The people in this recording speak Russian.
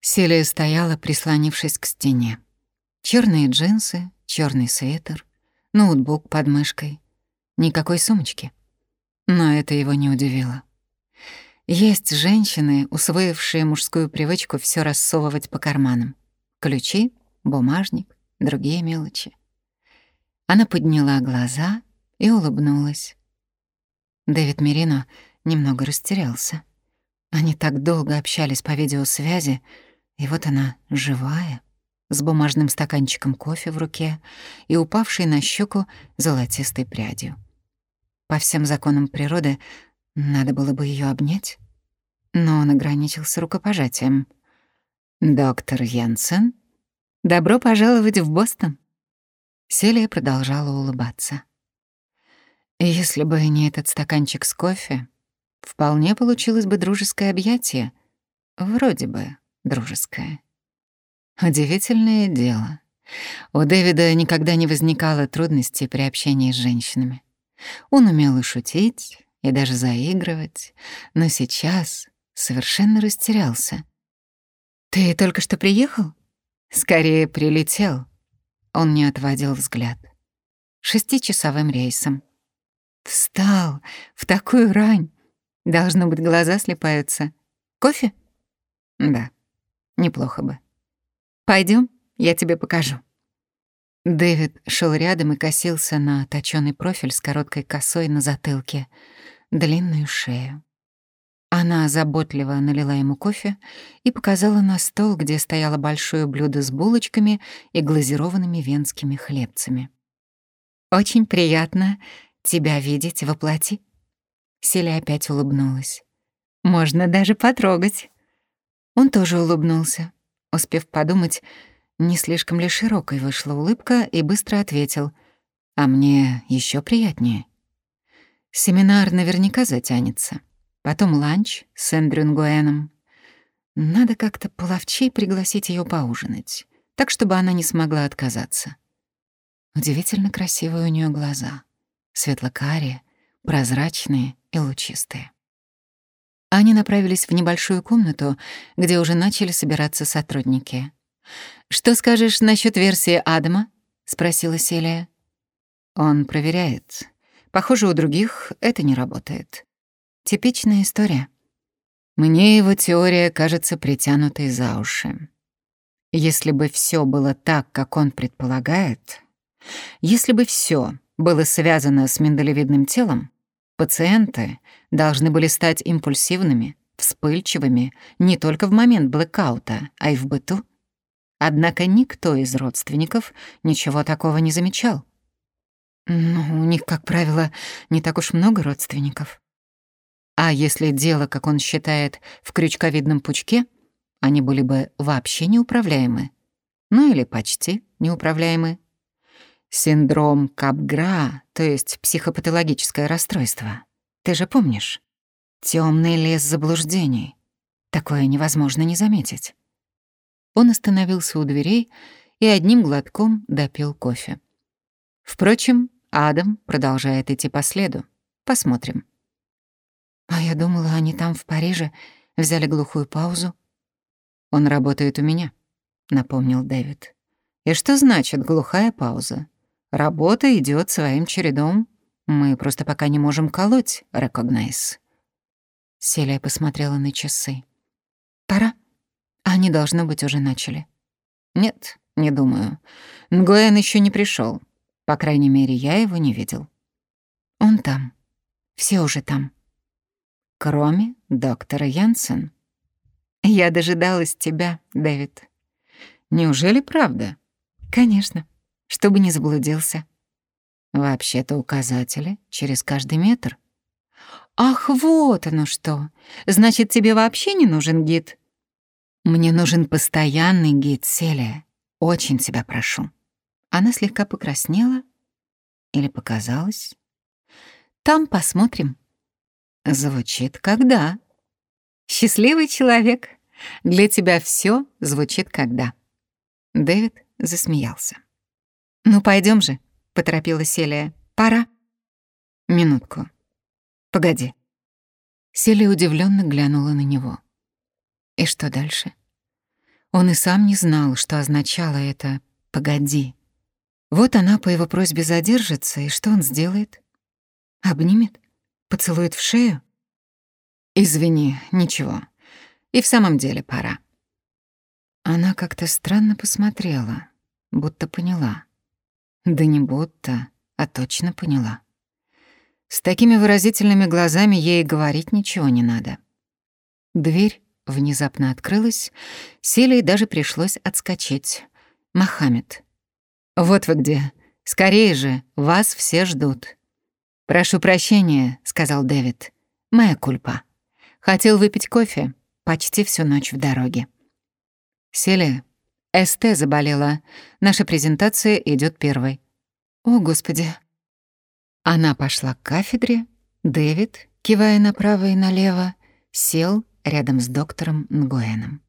Селия стояла, прислонившись к стене. Черные джинсы, черный свитер, ноутбук под мышкой. Никакой сумочки. Но это его не удивило. Есть женщины, усвоившие мужскую привычку все рассовывать по карманам. Ключи, бумажник, другие мелочи. Она подняла глаза и улыбнулась. Дэвид Мерино немного растерялся. Они так долго общались по видеосвязи, и вот она живая, с бумажным стаканчиком кофе в руке и упавшей на щеку золотистой прядью. По всем законам природы надо было бы ее обнять, но он ограничился рукопожатием. «Доктор Янсен, добро пожаловать в Бостон!» Селия продолжала улыбаться. Если бы не этот стаканчик с кофе, вполне получилось бы дружеское объятие. Вроде бы дружеское. Удивительное дело. У Дэвида никогда не возникало трудностей при общении с женщинами. Он умел и шутить, и даже заигрывать, но сейчас совершенно растерялся. «Ты только что приехал?» «Скорее прилетел», он не отводил взгляд. Шестичасовым рейсом. Встал в такую рань. Должно быть, глаза слепаются. Кофе? Да, неплохо бы. Пойдем, я тебе покажу. Дэвид шел рядом и косился на точёный профиль с короткой косой на затылке, длинную шею. Она заботливо налила ему кофе и показала на стол, где стояло большое блюдо с булочками и глазированными венскими хлебцами. «Очень приятно тебя видеть во плоти». Селя опять улыбнулась. «Можно даже потрогать». Он тоже улыбнулся, успев подумать, не слишком ли широкой вышла улыбка, и быстро ответил. «А мне еще приятнее. Семинар наверняка затянется» потом ланч с Эндрю Нгуэном. Надо как-то половчей пригласить ее поужинать, так, чтобы она не смогла отказаться. Удивительно красивые у нее глаза, светло-карие, прозрачные и лучистые. Они направились в небольшую комнату, где уже начали собираться сотрудники. «Что скажешь насчет версии Адама?» — спросила Селия. «Он проверяет. Похоже, у других это не работает. Типичная история. Мне его теория кажется притянутой за уши. Если бы все было так, как он предполагает, если бы все было связано с миндалевидным телом, пациенты должны были стать импульсивными, вспыльчивыми не только в момент блэкаута, а и в быту. Однако никто из родственников ничего такого не замечал. Ну, у них, как правило, не так уж много родственников. А если дело, как он считает, в крючковидном пучке, они были бы вообще неуправляемы. Ну или почти неуправляемы. Синдром Капгра, то есть психопатологическое расстройство. Ты же помнишь? Темный лес заблуждений. Такое невозможно не заметить. Он остановился у дверей и одним глотком допил кофе. Впрочем, Адам продолжает идти по следу. Посмотрим. А я думала, они там, в Париже, взяли глухую паузу. «Он работает у меня», — напомнил Дэвид. «И что значит глухая пауза? Работа идет своим чередом. Мы просто пока не можем колоть, recognize». Селия посмотрела на часы. «Пора. Они, должно быть, уже начали». «Нет, не думаю. Нгуэн еще не пришел. По крайней мере, я его не видел». «Он там. Все уже там». Кроме доктора Янсен. Я дожидалась тебя, Дэвид. Неужели правда? Конечно, чтобы не заблудился. Вообще-то указатели через каждый метр. Ах, вот оно что. Значит, тебе вообще не нужен гид? Мне нужен постоянный гид, Селия. Очень тебя прошу. Она слегка покраснела или показалось. Там посмотрим. Звучит когда. Счастливый человек. Для тебя все звучит когда. Дэвид засмеялся. Ну пойдем же, поторопила Селия. Пора. Минутку. Погоди. Селия удивленно глянула на него. И что дальше? Он и сам не знал, что означало это «погоди». Вот она по его просьбе задержится, и что он сделает? Обнимет? Поцелует в шею? «Извини, ничего. И в самом деле пора». Она как-то странно посмотрела, будто поняла. Да не будто, а точно поняла. С такими выразительными глазами ей говорить ничего не надо. Дверь внезапно открылась, Селей даже пришлось отскочить. «Мохаммед, вот вы где. Скорее же, вас все ждут». «Прошу прощения», — сказал Дэвид. «Моя кульпа. Хотел выпить кофе почти всю ночь в дороге». «Селия, СТ заболела. Наша презентация идет первой». «О, Господи!» Она пошла к кафедре. Дэвид, кивая направо и налево, сел рядом с доктором Нгоэном.